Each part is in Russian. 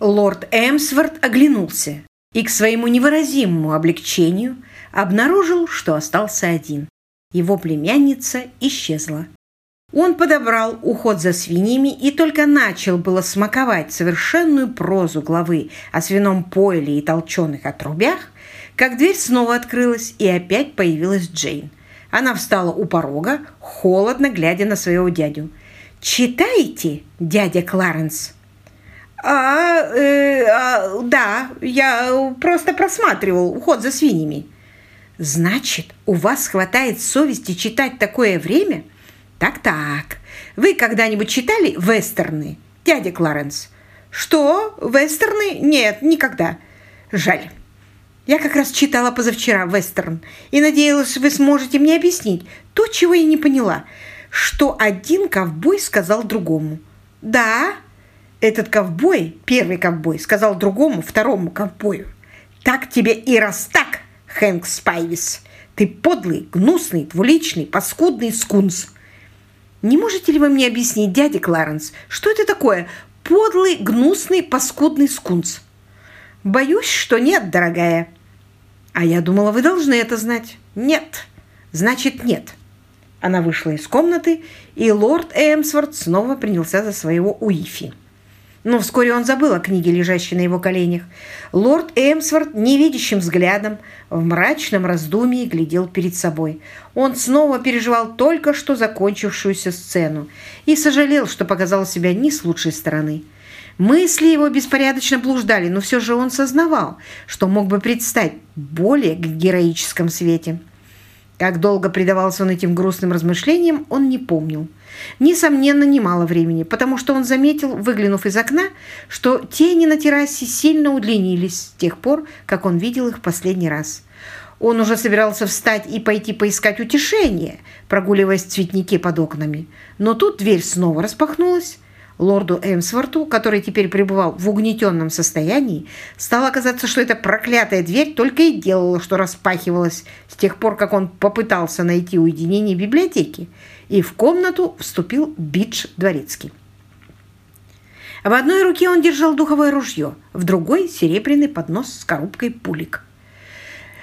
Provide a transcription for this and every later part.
Лорд Эмсворт оглянулся и к своему невыразимому облегчению обнаружил, что остался один. Его племянница исчезла. Он подобрал уход за свиньями и только начал было смаковать совершенную прозу главы о свином пойле и толченых отрубях, как дверь снова открылась, и опять появилась Джейн. Она встала у порога, холодно глядя на своего дядю. «Читаете, дядя Кларенс?» А, э, а, да, я просто просматривал уход за свиньями. Значит, у вас хватает совести читать такое время? Так-так. Вы когда-нибудь читали вестерны, дядя Кларенс? Что? Вестерны? Нет, никогда. Жаль. Я как раз читала позавчера вестерн и надеялась, вы сможете мне объяснить то, чего я не поняла, что один ковбой сказал другому. «Да, этот ковбой, первый ковбой, сказал другому, второму ковбою. «Так тебе и раз так, Хэнк Спайвис! Ты подлый, гнусный, двуличный, паскудный скунс!» «Не можете ли вы мне объяснить, дядя Кларенс, что это такое подлый, гнусный, паскудный скунс?» «Боюсь, что нет, дорогая». «А я думала, вы должны это знать». «Нет, значит, нет». Она вышла из комнаты, и лорд Эмсворт снова принялся за своего Уифи но вскоре он забыл о книге, лежащей на его коленях. Лорд Эмсворт невидящим взглядом в мрачном раздумии глядел перед собой. Он снова переживал только что закончившуюся сцену и сожалел, что показал себя не с лучшей стороны. Мысли его беспорядочно блуждали, но все же он сознавал, что мог бы предстать более героическом свете. Как долго предавался он этим грустным размышлениям, он не помнил. Несомненно, немало времени, потому что он заметил, выглянув из окна, что тени на террасе сильно удлинились с тех пор, как он видел их в последний раз. Он уже собирался встать и пойти поискать утешение, прогуливаясь в цветнике под окнами. Но тут дверь снова распахнулась, лорду Эмсворту, который теперь пребывал в угнетенном состоянии, стало казаться, что эта проклятая дверь только и делала, что распахивалась с тех пор, как он попытался найти уединение библиотеки, и в комнату вступил Бидж Дворецкий. В одной руке он держал духовое ружье, в другой – серебряный поднос с коробкой пулик.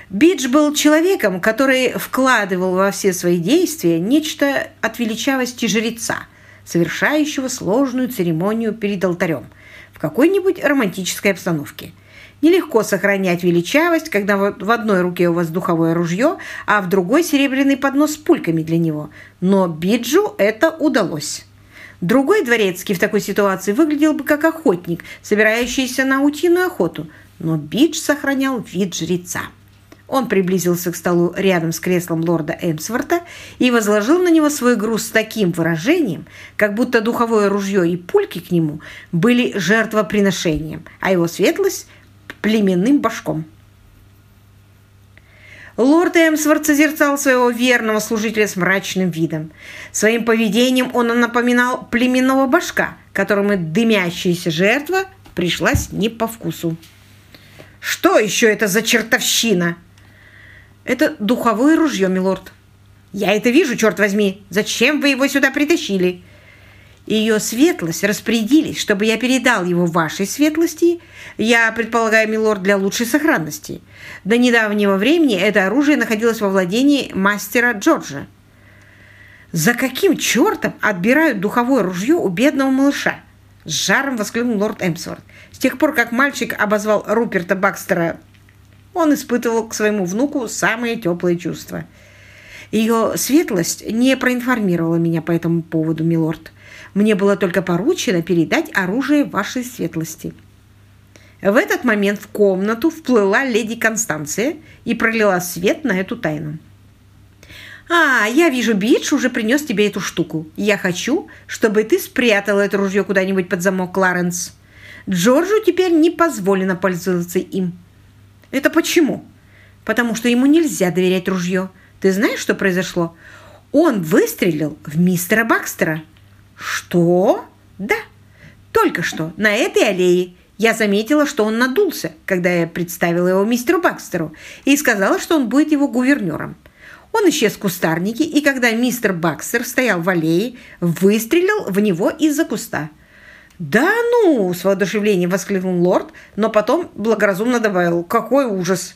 Бидж был человеком, который вкладывал во все свои действия нечто от величавости жреца – совершающего сложную церемонию перед алтарем в какой-нибудь романтической обстановке. Нелегко сохранять величавость, когда в одной руке у вас духовое ружье, а в другой серебряный поднос с пульками для него. Но Биджу это удалось. Другой дворецкий в такой ситуации выглядел бы как охотник, собирающийся на утиную охоту, но Бидж сохранял вид жреца. Он приблизился к столу рядом с креслом лорда Эмсворта и возложил на него свой груз с таким выражением, как будто духовое ружье и пульки к нему были жертвоприношением, а его светлость – племенным башком. Лорд Эмсворт созерцал своего верного служителя с мрачным видом. Своим поведением он напоминал племенного башка, которому дымящаяся жертва пришлась не по вкусу. «Что еще это за чертовщина?» Это духовое ружье, милорд. Я это вижу, черт возьми. Зачем вы его сюда притащили? Ее светлость распорядились, чтобы я передал его вашей светлости, я предполагаю, милорд, для лучшей сохранности. До недавнего времени это оружие находилось во владении мастера Джорджа. «За каким чертом отбирают духовое ружье у бедного малыша?» С жаром воскликнул лорд Эмсворт. С тех пор, как мальчик обозвал Руперта Бакстера он испытывал к своему внуку самые теплые чувства. Ее светлость не проинформировала меня по этому поводу, милорд. Мне было только поручено передать оружие вашей светлости. В этот момент в комнату вплыла леди Констанция и пролила свет на эту тайну. «А, я вижу, Бидж уже принес тебе эту штуку. Я хочу, чтобы ты спрятала это ружье куда-нибудь под замок, Кларенс. Джорджу теперь не позволено пользоваться им». Это почему? Потому что ему нельзя доверять ружье. Ты знаешь, что произошло? Он выстрелил в мистера Бакстера. Что? Да, только что, на этой аллее. Я заметила, что он надулся, когда я представила его мистеру Бакстеру и сказала, что он будет его гувернером. Он исчез в кустарнике, и когда мистер Бакстер стоял в аллее, выстрелил в него из-за куста. «Да ну!» – с воодушевлением воскликнул лорд, но потом благоразумно добавил «Какой ужас!»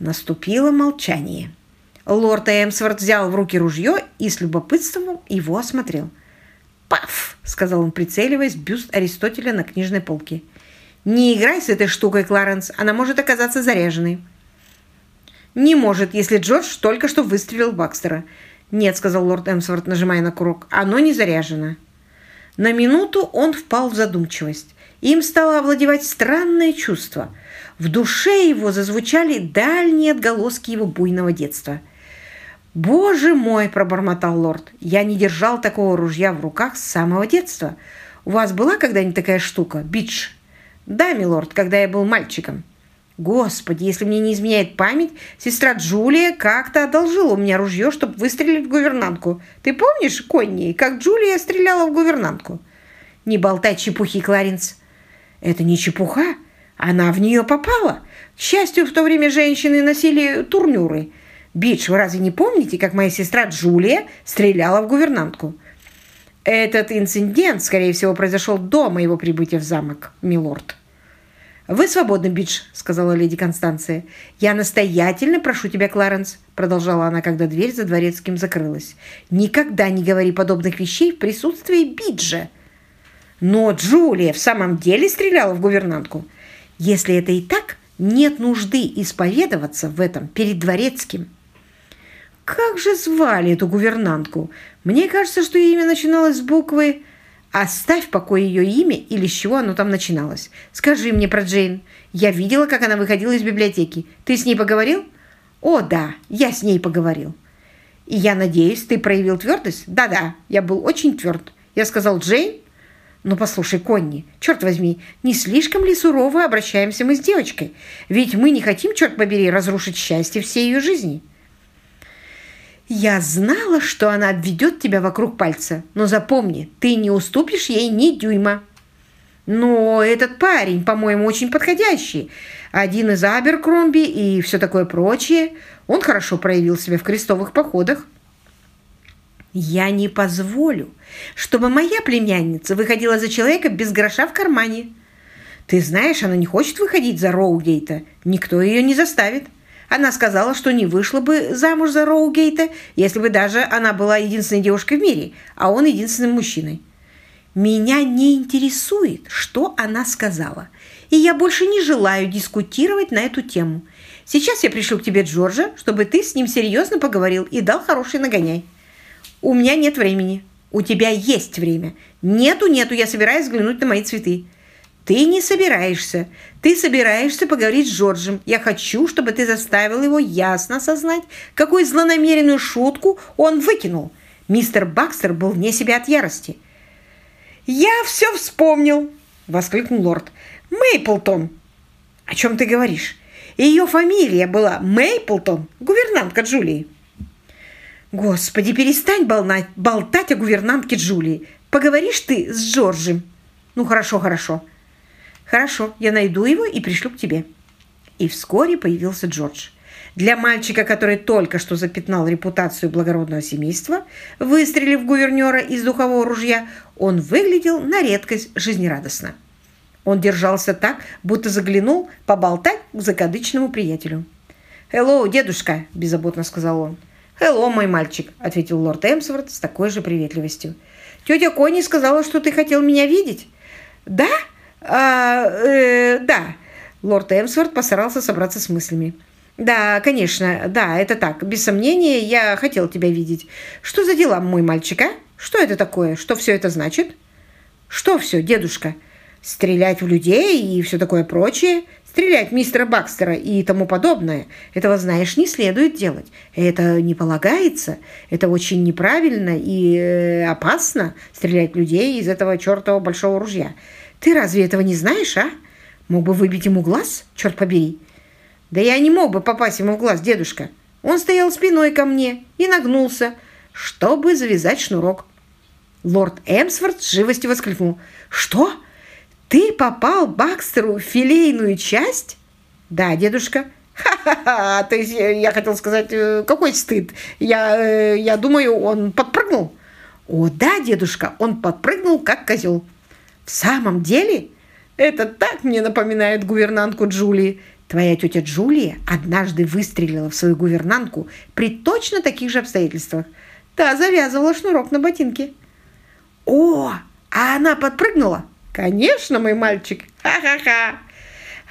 Наступило молчание. Лорд Эмсворт взял в руки ружье и с любопытством его осмотрел. «Паф!» – сказал он, прицеливаясь бюст Аристотеля на книжной полке. «Не играй с этой штукой, Кларенс, она может оказаться заряженной». «Не может, если Джордж только что выстрелил Бакстера». «Нет», – сказал лорд Эмсворт, нажимая на курок, – «оно не заряжено». На минуту он впал в задумчивость. Им стало овладевать странное чувство. В душе его зазвучали дальние отголоски его буйного детства. «Боже мой!» – пробормотал лорд. «Я не держал такого ружья в руках с самого детства. У вас была когда-нибудь такая штука? бич? «Да, милорд, когда я был мальчиком». Господи, если мне не изменяет память, сестра Джулия как-то одолжила у меня ружье, чтобы выстрелить в гувернантку. Ты помнишь, Конни, как Джулия стреляла в гувернантку? Не болтай чепухи, Кларенс. Это не чепуха. Она в нее попала. К счастью, в то время женщины носили турнюры. Бич, вы разве не помните, как моя сестра Джулия стреляла в гувернантку? Этот инцидент, скорее всего, произошел до моего прибытия в замок, милорд. «Вы свободны, Бидж», — сказала леди Констанция. «Я настоятельно прошу тебя, Кларенс», — продолжала она, когда дверь за дворецким закрылась. «Никогда не говори подобных вещей в присутствии Биджа». «Но Джулия в самом деле стреляла в гувернантку. Если это и так, нет нужды исповедоваться в этом перед дворецким». «Как же звали эту гувернантку? Мне кажется, что имя начиналось с буквы оставь в покое ее имя или с чего оно там начиналось. Скажи мне про Джейн. Я видела, как она выходила из библиотеки. Ты с ней поговорил? О, да, я с ней поговорил. И я надеюсь, ты проявил твердость? Да-да, я был очень тверд. Я сказал, Джейн, ну послушай, Конни, черт возьми, не слишком ли сурово обращаемся мы с девочкой? Ведь мы не хотим, черт побери, разрушить счастье всей ее жизни. Я знала, что она обведет тебя вокруг пальца, но запомни, ты не уступишь ей ни дюйма. Но этот парень, по-моему, очень подходящий. Один из Аберкромби и все такое прочее. Он хорошо проявил себя в крестовых походах. Я не позволю, чтобы моя племянница выходила за человека без гроша в кармане. Ты знаешь, она не хочет выходить за Роугейта. Никто ее не заставит. Она сказала, что не вышла бы замуж за Роугейта, если бы даже она была единственной девушкой в мире, а он единственным мужчиной. Меня не интересует, что она сказала, и я больше не желаю дискутировать на эту тему. Сейчас я пришлю к тебе Джорджа, чтобы ты с ним серьезно поговорил и дал хороший нагоняй. У меня нет времени. У тебя есть время. Нету, нету, я собираюсь взглянуть на мои цветы. Ты не собираешься. Ты собираешься поговорить с Джорджем. Я хочу, чтобы ты заставил его ясно осознать, какую злонамеренную шутку он выкинул. Мистер Бакстер был вне себя от ярости. «Я все вспомнил!» – воскликнул лорд. «Мейплтон!» «О чем ты говоришь?» «Ее фамилия была Мейплтон, гувернантка Джулии». «Господи, перестань болтать о гувернантке Джулии. Поговоришь ты с Джорджем?» «Ну, хорошо, хорошо». «Хорошо, я найду его и пришлю к тебе». И вскоре появился Джордж. Для мальчика, который только что запятнал репутацию благородного семейства, выстрелив гувернера из духового ружья, он выглядел на редкость жизнерадостно. Он держался так, будто заглянул поболтать к закадычному приятелю. «Хеллоу, дедушка!» – беззаботно сказал он. «Хелло, мой мальчик!» – ответил лорд Эмсворт с такой же приветливостью. «Тетя Кони сказала, что ты хотел меня видеть». «Да?» А, э, да, лорд Эмсворт постарался собраться с мыслями. «Да, конечно, да, это так. Без сомнения, я хотел тебя видеть. Что за дела, мой мальчик, а? Что это такое? Что все это значит?» «Что все, дедушка? Стрелять в людей и все такое прочее? Стрелять мистера Бакстера и тому подобное? Этого, знаешь, не следует делать. Это не полагается. Это очень неправильно и э, опасно стрелять людей из этого чертового большого ружья. Ты разве этого не знаешь, а? Мог бы выбить ему глаз, черт побери. Да я не мог бы попасть ему в глаз, дедушка. Он стоял спиной ко мне и нагнулся, чтобы завязать шнурок. Лорд Эмсворт с живостью воскликнул. «Что? Ты попал Бакстеру в филейную часть?» «Да, дедушка». «Ха-ха-ха! То есть э, я хотел сказать, э, какой стыд! Я, э, я думаю, он подпрыгнул». «О, да, дедушка, он подпрыгнул, как козел». В самом деле? Это так мне напоминает гувернантку Джулии. Твоя тетя Джулия однажды выстрелила в свою гувернантку при точно таких же обстоятельствах. Та завязывала шнурок на ботинке. О, а она подпрыгнула? Конечно, мой мальчик. Ха-ха-ха.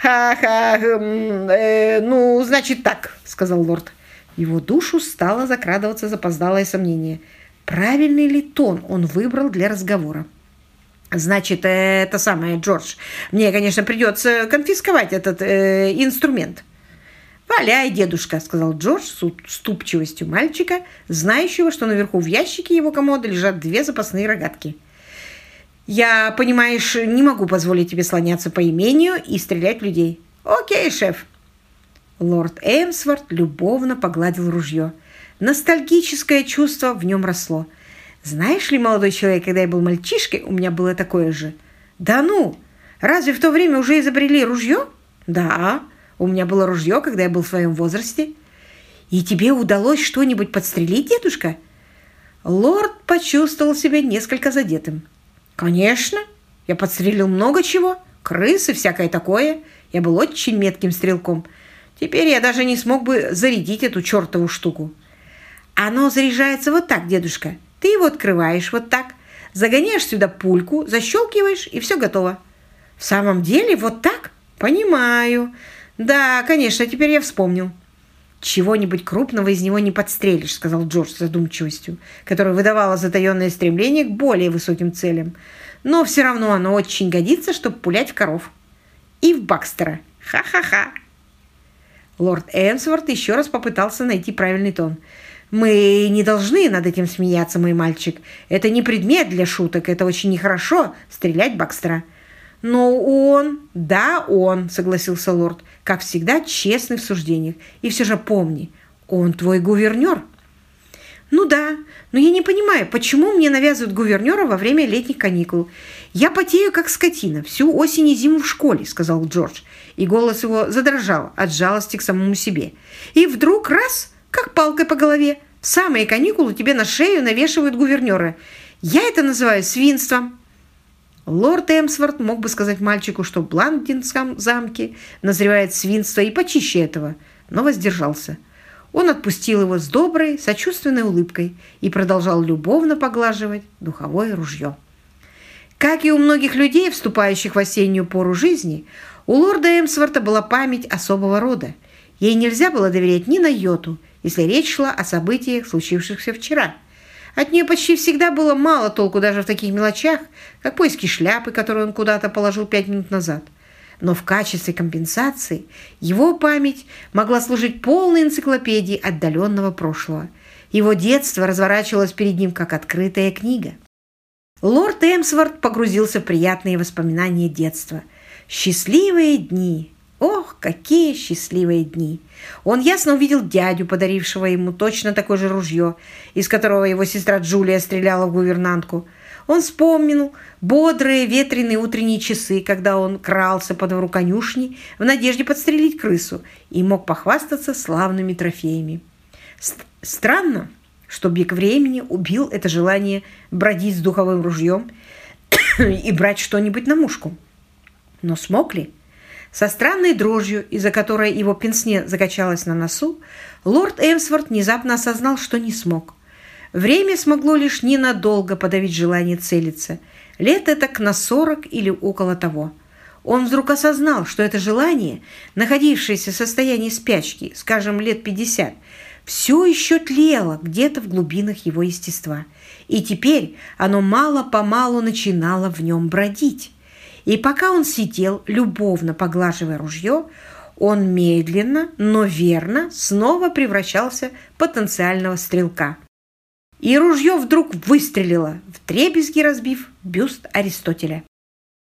Ха-ха. Хм, э, ну, значит так, сказал лорд. Его душу стало закрадываться запоздалое сомнение. Правильный ли тон он выбрал для разговора? Значит, э, это самое, Джордж, мне, конечно, придется конфисковать этот э, инструмент. «Валяй, дедушка», — сказал Джордж с уступчивостью мальчика, знающего, что наверху в ящике его комода лежат две запасные рогатки. «Я, понимаешь, не могу позволить тебе слоняться по имению и стрелять в людей». «Окей, шеф». Лорд Эмсворт любовно погладил ружье. Ностальгическое чувство в нем росло – знаешь ли, молодой человек, когда я был мальчишкой, у меня было такое же. Да ну! Разве в то время уже изобрели ружье? Да, у меня было ружье, когда я был в своем возрасте. И тебе удалось что-нибудь подстрелить, дедушка? Лорд почувствовал себя несколько задетым. Конечно, я подстрелил много чего. Крысы, всякое такое. Я был очень метким стрелком. Теперь я даже не смог бы зарядить эту чертову штуку. Оно заряжается вот так, дедушка его открываешь вот так, загоняешь сюда пульку, защелкиваешь, и все готово. В самом деле вот так? Понимаю. Да, конечно, теперь я вспомнил. «Чего-нибудь крупного из него не подстрелишь», — сказал Джордж с задумчивостью, которая выдавала затаенное стремление к более высоким целям. «Но все равно оно очень годится, чтобы пулять в коров. И в Бакстера. Ха-ха-ха!» Лорд Эмсворт еще раз попытался найти правильный тон — мы не должны над этим смеяться, мой мальчик. Это не предмет для шуток, это очень нехорошо стрелять Бакстера. Но он, да, он, согласился лорд, как всегда честный в суждениях. И все же помни, он твой гувернер. Ну да, но я не понимаю, почему мне навязывают гувернера во время летних каникул. Я потею, как скотина, всю осень и зиму в школе, сказал Джордж. И голос его задрожал от жалости к самому себе. И вдруг раз как палкой по голове. В самые каникулы тебе на шею навешивают гувернера. Я это называю свинством». Лорд Эмсворт мог бы сказать мальчику, что в Бландинском замке назревает свинство и почище этого, но воздержался. Он отпустил его с доброй, сочувственной улыбкой и продолжал любовно поглаживать духовое ружье. Как и у многих людей, вступающих в осеннюю пору жизни, у лорда Эмсворта была память особого рода. Ей нельзя было доверять ни на йоту, если речь шла о событиях, случившихся вчера – от нее почти всегда было мало толку даже в таких мелочах, как поиски шляпы, которую он куда-то положил пять минут назад. Но в качестве компенсации его память могла служить полной энциклопедией отдаленного прошлого. Его детство разворачивалось перед ним, как открытая книга. Лорд Эмсворт погрузился в приятные воспоминания детства. Счастливые дни, Ох, какие счастливые дни! Он ясно увидел дядю, подарившего ему точно такое же ружье, из которого его сестра Джулия стреляла в гувернантку. Он вспомнил бодрые ветреные утренние часы, когда он крался по двору конюшни в надежде подстрелить крысу и мог похвастаться славными трофеями. странно, что бег времени убил это желание бродить с духовым ружьем и брать что-нибудь на мушку. Но смог ли? Со странной дрожью, из-за которой его пенсне закачалась на носу, лорд Эмсворт внезапно осознал, что не смог. Время смогло лишь ненадолго подавить желание целиться. Лет это к на сорок или около того. Он вдруг осознал, что это желание, находившееся в состоянии спячки, скажем, лет пятьдесят, все еще тлело где-то в глубинах его естества. И теперь оно мало-помалу начинало в нем бродить. И пока он сидел, любовно поглаживая ружье, он медленно, но верно снова превращался в потенциального стрелка. И ружье вдруг выстрелило, в трепезги разбив бюст Аристотеля.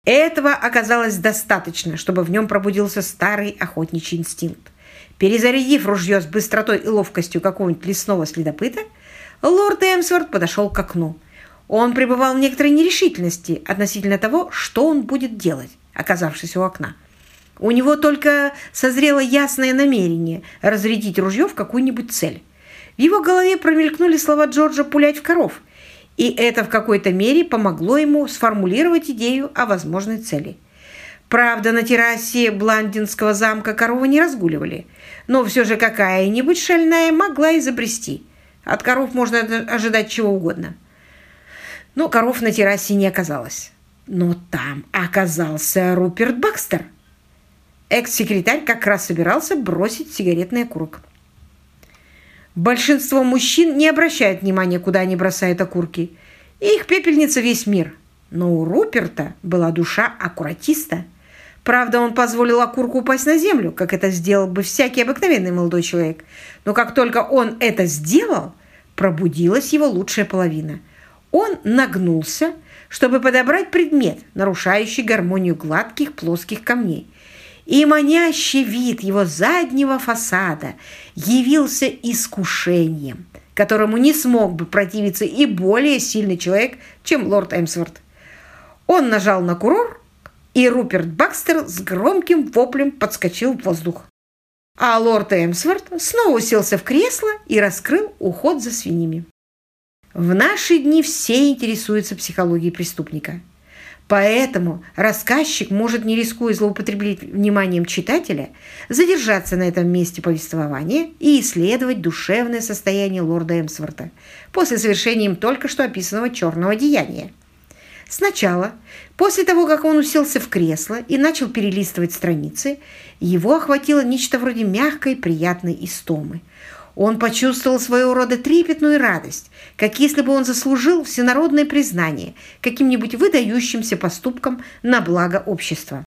Этого оказалось достаточно, чтобы в нем пробудился старый охотничий инстинкт. Перезарядив ружье с быстротой и ловкостью какого-нибудь лесного следопыта, лорд Эмсворт подошел к окну. Он пребывал в некоторой нерешительности относительно того, что он будет делать, оказавшись у окна. У него только созрело ясное намерение разрядить ружье в какую-нибудь цель. В его голове промелькнули слова Джорджа «пулять в коров», и это в какой-то мере помогло ему сформулировать идею о возможной цели. Правда, на террасе Бландинского замка коровы не разгуливали, но все же какая-нибудь шальная могла изобрести. От коров можно ожидать чего угодно. Но коров на террасе не оказалось. Но там оказался Руперт Бакстер. Экс-секретарь как раз собирался бросить сигаретный окурок. Большинство мужчин не обращают внимания, куда они бросают окурки. Их пепельница весь мир. Но у Руперта была душа аккуратиста. Правда, он позволил окурку упасть на землю, как это сделал бы всякий обыкновенный молодой человек. Но как только он это сделал, пробудилась его лучшая половина – он нагнулся, чтобы подобрать предмет, нарушающий гармонию гладких плоских камней. И манящий вид его заднего фасада явился искушением, которому не смог бы противиться и более сильный человек, чем лорд Эмсворт. Он нажал на курор, и Руперт Бакстер с громким воплем подскочил в воздух. А лорд Эмсворт снова уселся в кресло и раскрыл уход за свиньями. В наши дни все интересуются психологией преступника. Поэтому рассказчик может, не рискуя злоупотребить вниманием читателя, задержаться на этом месте повествования и исследовать душевное состояние лорда Эмсворта после совершения им только что описанного черного деяния. Сначала, после того, как он уселся в кресло и начал перелистывать страницы, его охватило нечто вроде мягкой, приятной истомы – он почувствовал своего рода трепетную радость, как если бы он заслужил всенародное признание каким-нибудь выдающимся поступком на благо общества.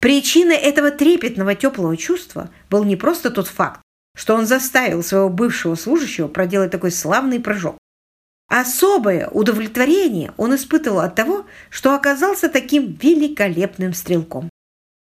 Причиной этого трепетного теплого чувства был не просто тот факт, что он заставил своего бывшего служащего проделать такой славный прыжок. Особое удовлетворение он испытывал от того, что оказался таким великолепным стрелком.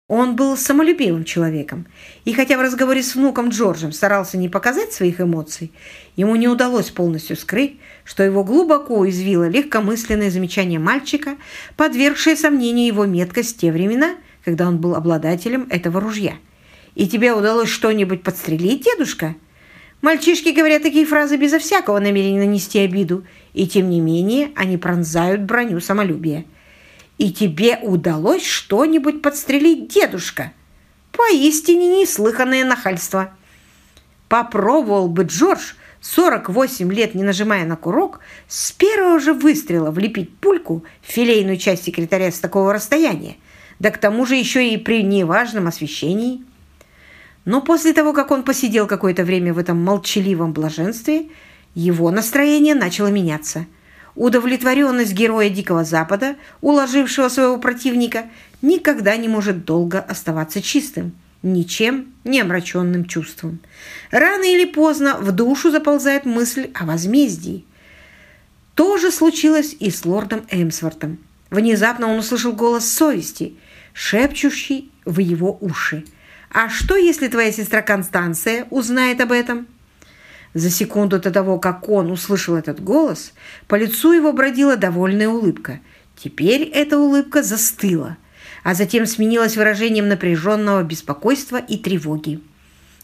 Он был самолюбивым человеком, и хотя в разговоре с внуком Джорджем старался не показать своих эмоций, ему не удалось полностью скрыть, что его глубоко уязвило легкомысленное замечание мальчика, подвергшее сомнению его меткость в те времена, когда он был обладателем этого ружья. «И тебе удалось что-нибудь подстрелить, дедушка?» Мальчишки говорят такие фразы безо всякого намерения нанести обиду, и тем не менее они пронзают броню самолюбия. И тебе удалось что-нибудь подстрелить, дедушка? Поистине неслыханное нахальство. Попробовал бы Джордж, 48 лет не нажимая на курок, с первого же выстрела влепить пульку в филейную часть секретаря с такого расстояния, да к тому же еще и при неважном освещении. Но после того, как он посидел какое-то время в этом молчаливом блаженстве, его настроение начало меняться – удовлетворенность героя Дикого Запада, уложившего своего противника, никогда не может долго оставаться чистым, ничем не омраченным чувством. Рано или поздно в душу заползает мысль о возмездии. То же случилось и с лордом Эмсвортом. Внезапно он услышал голос совести, шепчущий в его уши. «А что, если твоя сестра Констанция узнает об этом?» За секунду до того, как он услышал этот голос, по лицу его бродила довольная улыбка. Теперь эта улыбка застыла, а затем сменилась выражением напряженного беспокойства и тревоги.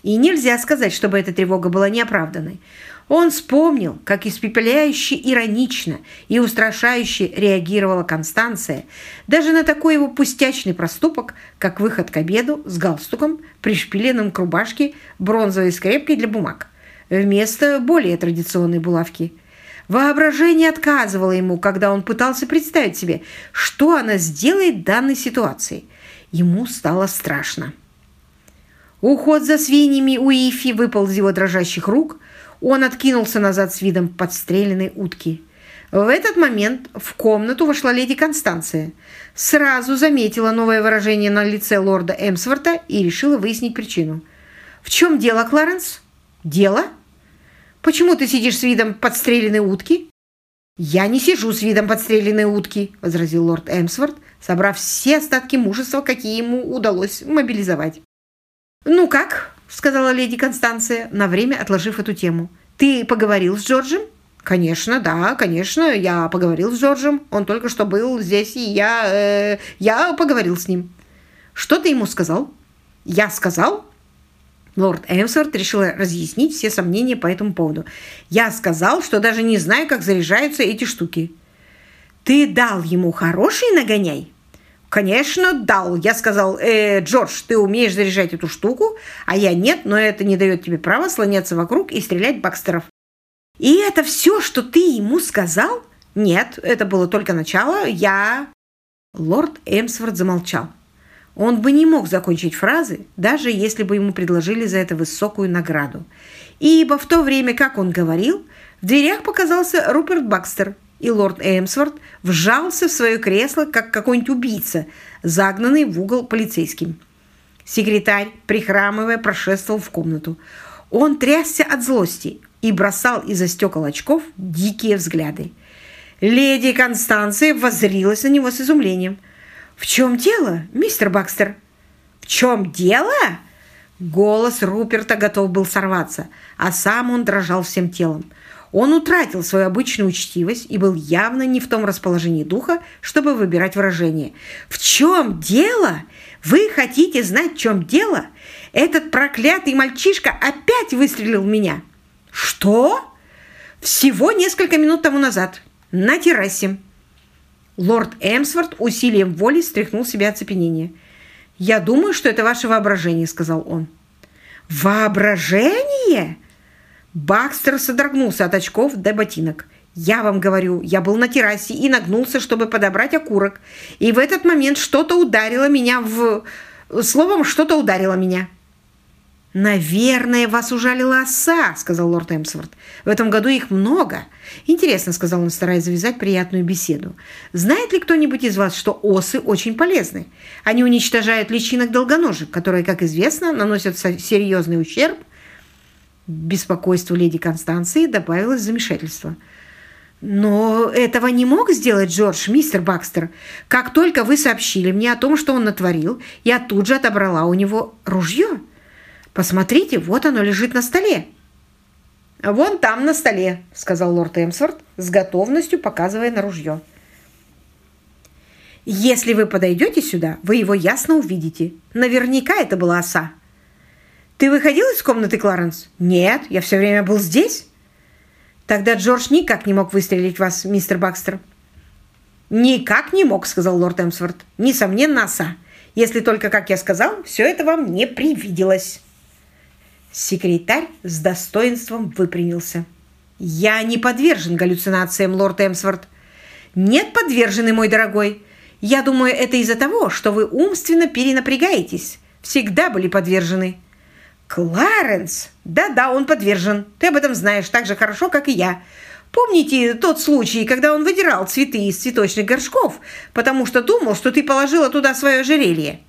И нельзя сказать, чтобы эта тревога была неоправданной. Он вспомнил, как испепеляюще иронично и устрашающе реагировала Констанция даже на такой его пустячный проступок, как выход к обеду с галстуком, пришпиленным к рубашке, бронзовой скрепкой для бумаг вместо более традиционной булавки. Воображение отказывало ему, когда он пытался представить себе, что она сделает в данной ситуации. Ему стало страшно. Уход за свиньями у Ифи выпал из его дрожащих рук. Он откинулся назад с видом подстреленной утки. В этот момент в комнату вошла леди Констанция. Сразу заметила новое выражение на лице лорда Эмсворта и решила выяснить причину. «В чем дело, Кларенс?» «Дело?» почему ты сидишь с видом подстреленной утки?» «Я не сижу с видом подстреленной утки», – возразил лорд Эмсворт, собрав все остатки мужества, какие ему удалось мобилизовать. «Ну как?» – сказала леди Констанция, на время отложив эту тему. «Ты поговорил с Джорджем?» «Конечно, да, конечно, я поговорил с Джорджем. Он только что был здесь, и я... Э, я поговорил с ним». «Что ты ему сказал?» «Я сказал, Лорд Эмсворт решил разъяснить все сомнения по этому поводу. «Я сказал, что даже не знаю, как заряжаются эти штуки». «Ты дал ему хороший нагоняй?» «Конечно, дал. Я сказал, э, Джордж, ты умеешь заряжать эту штуку, а я нет, но это не дает тебе права слоняться вокруг и стрелять бакстеров». «И это все, что ты ему сказал?» «Нет, это было только начало. Я...» Лорд Эмсворт замолчал. Он бы не мог закончить фразы, даже если бы ему предложили за это высокую награду. Ибо в то время, как он говорил, в дверях показался Руперт Бакстер, и лорд Эмсворт вжался в свое кресло, как какой-нибудь убийца, загнанный в угол полицейским. Секретарь, прихрамывая, прошествовал в комнату. Он трясся от злости и бросал из-за стекол очков дикие взгляды. Леди Констанция воззрилась на него с изумлением – «В чем дело, мистер Бакстер?» «В чем дело?» Голос Руперта готов был сорваться, а сам он дрожал всем телом. Он утратил свою обычную учтивость и был явно не в том расположении духа, чтобы выбирать выражение. «В чем дело? Вы хотите знать, в чем дело? Этот проклятый мальчишка опять выстрелил в меня!» «Что?» «Всего несколько минут тому назад. На террасе». Лорд Эмсворт усилием воли стряхнул себя от цепенения. «Я думаю, что это ваше воображение», — сказал он. «Воображение?» Бакстер содрогнулся от очков до ботинок. «Я вам говорю, я был на террасе и нагнулся, чтобы подобрать окурок. И в этот момент что-то ударило меня в... Словом, что-то ударило меня». «Наверное, вас ужали оса», — сказал лорд Эмсворт. «В этом году их много». «Интересно», — сказал он, стараясь завязать приятную беседу. «Знает ли кто-нибудь из вас, что осы очень полезны? Они уничтожают личинок долгоножек, которые, как известно, наносят серьезный ущерб». Беспокойству леди Констанции добавилось замешательство. Но этого не мог сделать Джордж, мистер Бакстер. Как только вы сообщили мне о том, что он натворил, я тут же отобрала у него ружье. Посмотрите, вот оно лежит на столе». «А «Вон там, на столе», — сказал лорд Эмсворт, с готовностью показывая на ружье. «Если вы подойдете сюда, вы его ясно увидите. Наверняка это была оса». «Ты выходил из комнаты, Кларенс?» «Нет, я все время был здесь». «Тогда Джордж никак не мог выстрелить вас, мистер Бакстер». «Никак не мог», — сказал лорд Эмсворт. «Несомненно, оса. Если только, как я сказал, все это вам не привиделось». Секретарь с достоинством выпрямился. «Я не подвержен галлюцинациям, лорд Эмсворт». «Нет, подвержены, мой дорогой. Я думаю, это из-за того, что вы умственно перенапрягаетесь. Всегда были подвержены». «Кларенс! Да-да, он подвержен. Ты об этом знаешь так же хорошо, как и я. Помните тот случай, когда он выдирал цветы из цветочных горшков, потому что думал, что ты положила туда свое ожерелье?»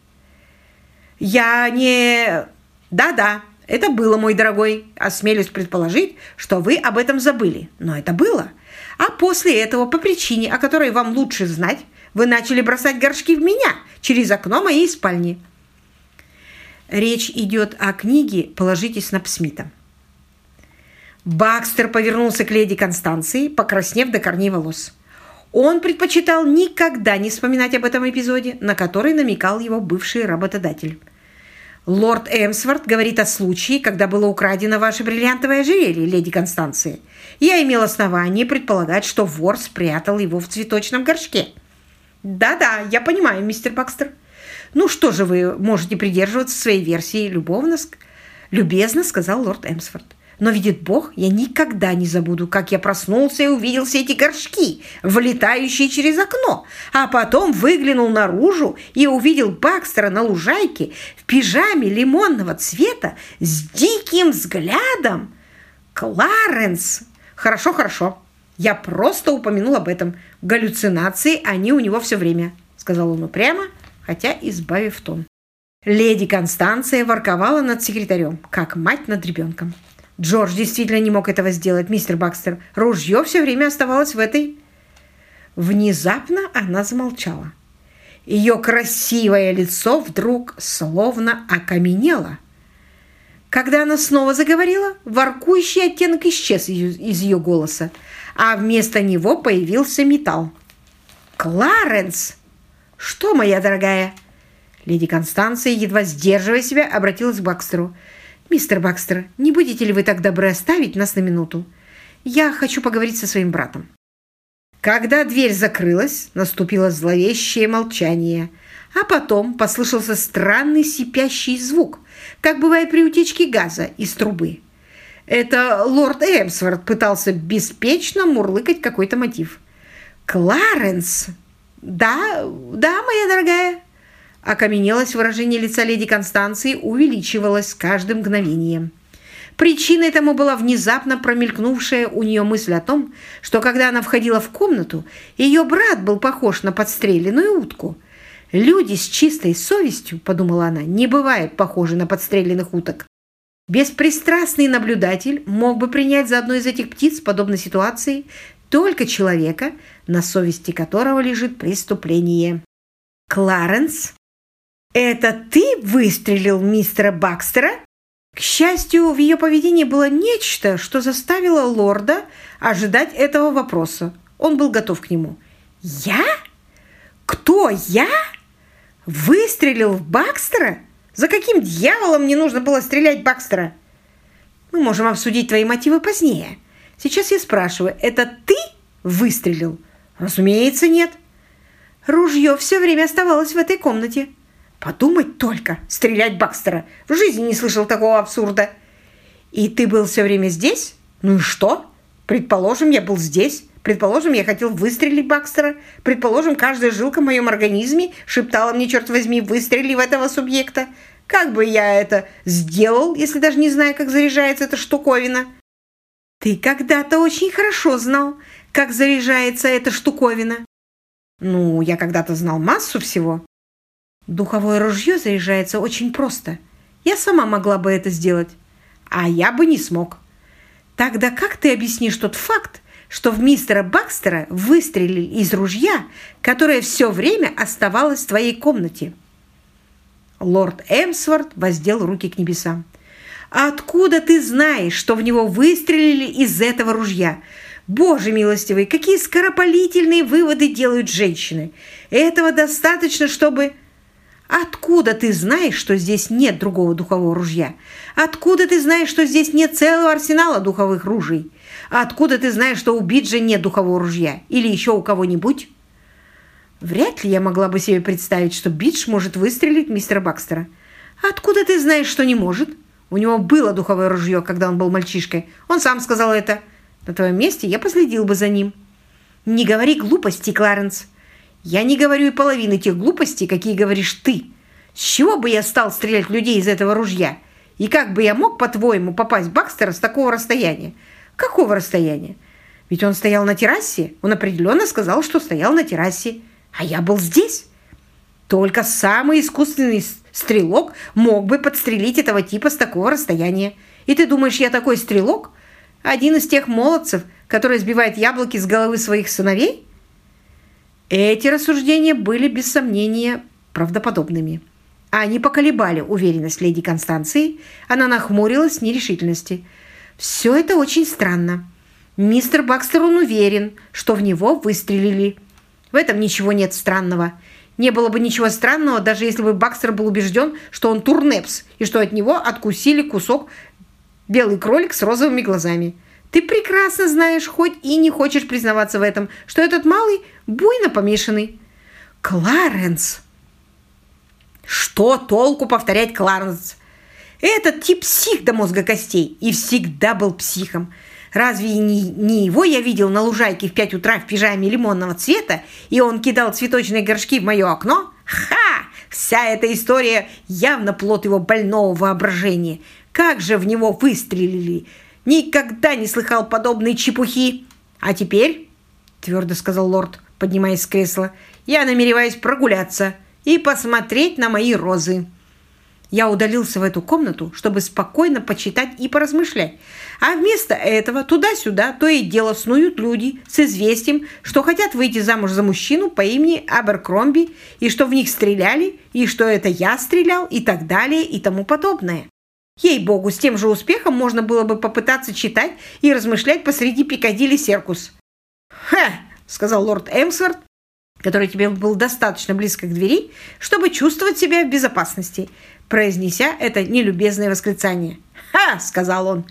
«Я не...» «Да-да, это было, мой дорогой. Осмелюсь предположить, что вы об этом забыли. Но это было. А после этого, по причине, о которой вам лучше знать, вы начали бросать горшки в меня через окно моей спальни. Речь идет о книге положитесь на Псмита. Бакстер повернулся к леди Констанции, покраснев до корней волос. Он предпочитал никогда не вспоминать об этом эпизоде, на который намекал его бывший работодатель. Лорд Эмсворт говорит о случае, когда было украдено ваше бриллиантовое ожерелье, леди Констанция. Я имел основание предполагать, что вор спрятал его в цветочном горшке. Да-да, я понимаю, мистер Бакстер. Ну что же вы можете придерживаться своей версии любовно, любезно сказал лорд Эмсворт. Но видит Бог, я никогда не забуду, как я проснулся и увидел все эти горшки, влетающие через окно, а потом выглянул наружу и увидел Бакстера на лужайке в пижаме лимонного цвета с диким взглядом. Кларенс! Хорошо, хорошо. Я просто упомянул об этом. Галлюцинации, они у него все время, сказал он упрямо, хотя избавив тон. Леди Констанция ворковала над секретарем, как мать над ребенком. Джордж действительно не мог этого сделать, мистер Бакстер. Ружье все время оставалось в этой... Внезапно она замолчала. Ее красивое лицо вдруг словно окаменело. Когда она снова заговорила, воркующий оттенок исчез из ее голоса, а вместо него появился металл. «Кларенс!» «Что, моя дорогая?» Леди Констанция, едва сдерживая себя, обратилась к Бакстеру – «Мистер Бакстер, не будете ли вы так добры оставить нас на минуту? Я хочу поговорить со своим братом». Когда дверь закрылась, наступило зловещее молчание, а потом послышался странный сипящий звук, как бывает при утечке газа из трубы. Это лорд Эмсворт пытался беспечно мурлыкать какой-то мотив. «Кларенс!» «Да, да, моя дорогая!» Окаменелось выражение лица леди Констанции увеличивалось с каждым мгновением. Причиной этому была внезапно промелькнувшая у нее мысль о том, что когда она входила в комнату, ее брат был похож на подстреленную утку. «Люди с чистой совестью, — подумала она, — не бывают похожи на подстреленных уток. Беспристрастный наблюдатель мог бы принять за одну из этих птиц подобной ситуации только человека, на совести которого лежит преступление». Кларенс «Это ты выстрелил мистера Бакстера?» К счастью, в ее поведении было нечто, что заставило лорда ожидать этого вопроса. Он был готов к нему. «Я? Кто я? Выстрелил в Бакстера? За каким дьяволом мне нужно было стрелять Бакстера?» «Мы можем обсудить твои мотивы позднее. Сейчас я спрашиваю, это ты выстрелил?» «Разумеется, нет». Ружье все время оставалось в этой комнате. Подумать только, стрелять Бакстера. В жизни не слышал такого абсурда. И ты был все время здесь? Ну и что? Предположим, я был здесь. Предположим, я хотел выстрелить Бакстера. Предположим, каждая жилка в моем организме шептала мне, черт возьми, выстрели в этого субъекта. Как бы я это сделал, если даже не знаю, как заряжается эта штуковина? Ты когда-то очень хорошо знал, как заряжается эта штуковина. Ну, я когда-то знал массу всего. Духовое ружье заряжается очень просто. Я сама могла бы это сделать, а я бы не смог. Тогда как ты объяснишь тот факт, что в мистера Бакстера выстрелили из ружья, которое все время оставалось в твоей комнате?» Лорд Эмсворт воздел руки к небесам. «Откуда ты знаешь, что в него выстрелили из этого ружья? Боже милостивый, какие скоропалительные выводы делают женщины! Этого достаточно, чтобы...» Откуда ты знаешь, что здесь нет другого духового ружья? Откуда ты знаешь, что здесь нет целого арсенала духовых ружей? Откуда ты знаешь, что у Биджа нет духового ружья? Или еще у кого-нибудь? Вряд ли я могла бы себе представить, что Бидж может выстрелить мистера Бакстера. Откуда ты знаешь, что не может? У него было духовое ружье, когда он был мальчишкой. Он сам сказал это. На твоем месте я последил бы за ним. Не говори глупости, Кларенс. Я не говорю и половины тех глупостей, какие говоришь ты. С чего бы я стал стрелять людей из этого ружья? И как бы я мог, по-твоему, попасть в Бакстера с такого расстояния? Какого расстояния? Ведь он стоял на террасе. Он определенно сказал, что стоял на террасе. А я был здесь. Только самый искусственный стрелок мог бы подстрелить этого типа с такого расстояния. И ты думаешь, я такой стрелок? Один из тех молодцев, Эти рассуждения были, без сомнения, правдоподобными. Они поколебали уверенность леди Констанции. Она нахмурилась в нерешительности. «Все это очень странно. Мистер Бакстер, он уверен, что в него выстрелили. В этом ничего нет странного. Не было бы ничего странного, даже если бы Бакстер был убежден, что он турнепс и что от него откусили кусок белый кролик с розовыми глазами. Ты прекрасно знаешь, хоть и не хочешь признаваться в этом, что этот малый буйно помешанный. Кларенс. Что толку повторять Кларенс? Этот тип псих до мозга костей и всегда был психом. Разве не, не его я видел на лужайке в 5 утра в пижаме лимонного цвета, и он кидал цветочные горшки в мое окно? Ха! Вся эта история явно плод его больного воображения. Как же в него выстрелили! Никогда не слыхал подобной чепухи. А теперь, твердо сказал лорд, поднимаясь с кресла, я намереваюсь прогуляться и посмотреть на мои розы. Я удалился в эту комнату, чтобы спокойно почитать и поразмышлять. А вместо этого туда-сюда то и дело снуют люди с известием, что хотят выйти замуж за мужчину по имени Аберкромби, и что в них стреляли, и что это я стрелял, и так далее, и тому подобное. Ей-богу, с тем же успехом можно было бы попытаться читать и размышлять посреди Пикадилли Серкус. «Ха!» — сказал лорд Эмсворт, который тебе был достаточно близко к двери, чтобы чувствовать себя в безопасности, произнеся это нелюбезное восклицание. «Ха!» – сказал он,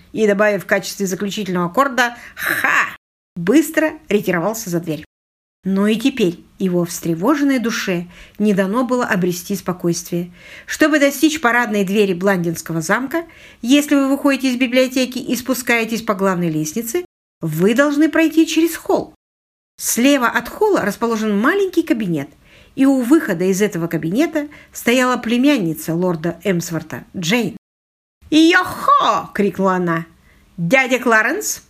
и, его встревоженной душе не дано было обрести спокойствие. Чтобы достичь парадной двери Бландинского замка, если вы выходите из библиотеки и спускаетесь по главной лестнице, вы должны пройти через холл. Слева от холла расположен маленький кабинет, и у выхода из этого кабинета стояла племянница лорда Эмсворта, Джейн. «Йо-хо!» – крикнула она. «Дядя Кларенс!»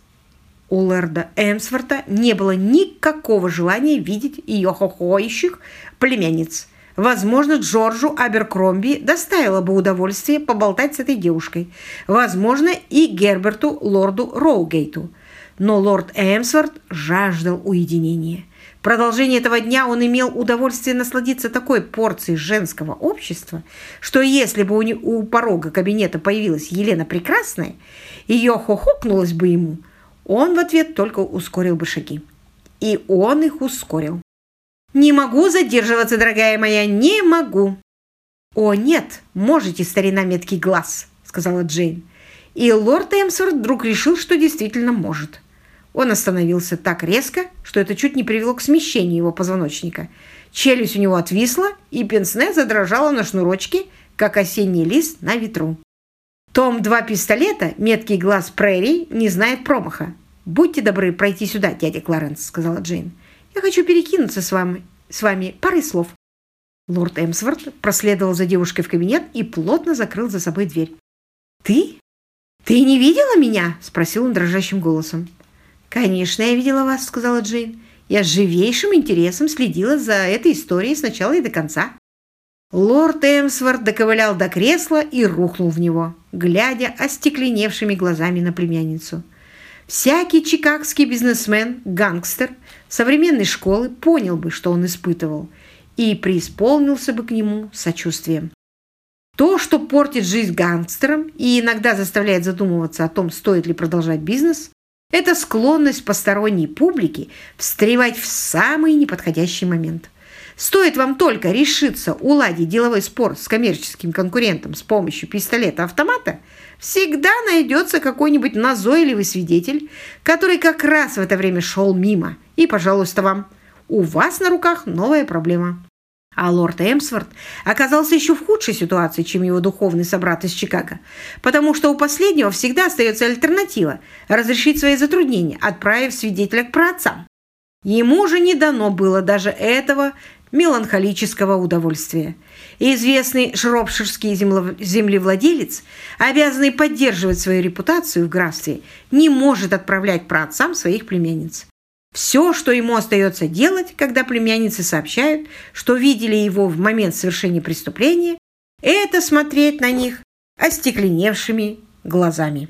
У лорда Эмсворта не было никакого желания видеть ее хохоищих племянниц. Возможно, Джорджу Аберкромби доставило бы удовольствие поболтать с этой девушкой. Возможно, и Герберту лорду Роугейту. Но лорд Эмсворт жаждал уединения. В продолжение этого дня он имел удовольствие насладиться такой порцией женского общества, что если бы у, у порога кабинета появилась Елена Прекрасная, ее хохокнулось бы ему – он в ответ только ускорил бы шаги. И он их ускорил. «Не могу задерживаться, дорогая моя, не могу!» «О, нет, можете, старина меткий глаз», — сказала Джейн. И лорд Эмсворт вдруг решил, что действительно может. Он остановился так резко, что это чуть не привело к смещению его позвоночника. Челюсть у него отвисла, и пенсне задрожала на шнурочке, как осенний лист на ветру. Том два пистолета, меткий глаз прерий, не знает промаха. «Будьте добры пройти сюда, дядя Кларенс», — сказала Джейн. «Я хочу перекинуться с вами, с вами парой слов». Лорд Эмсворт проследовал за девушкой в кабинет и плотно закрыл за собой дверь. «Ты? Ты не видела меня?» – спросил он дрожащим голосом. «Конечно, я видела вас», – сказала Джейн. «Я с живейшим интересом следила за этой историей с начала и до конца». Лорд Эмсворт доковылял до кресла и рухнул в него, глядя остекленевшими глазами на племянницу. Всякий чикагский бизнесмен, гангстер современной школы понял бы, что он испытывал, и преисполнился бы к нему сочувствием. То, что портит жизнь гангстерам и иногда заставляет задумываться о том, стоит ли продолжать бизнес, это склонность посторонней публики встревать в самый неподходящий момент. Стоит вам только решиться уладить деловой спор с коммерческим конкурентом с помощью пистолета-автомата, всегда найдется какой-нибудь назойливый свидетель, который как раз в это время шел мимо. И, пожалуйста, вам. У вас на руках новая проблема. А лорд Эмсворт оказался еще в худшей ситуации, чем его духовный собрат из Чикаго, потому что у последнего всегда остается альтернатива – разрешить свои затруднения, отправив свидетеля к праотцам. Ему же не дано было даже этого меланхолического удовольствия. И известный шропширский землевладелец, обязанный поддерживать свою репутацию в графстве, не может отправлять праотцам своих племянниц. Все, что ему остается делать, когда племянницы сообщают, что видели его в момент совершения преступления, это смотреть на них остекленевшими глазами.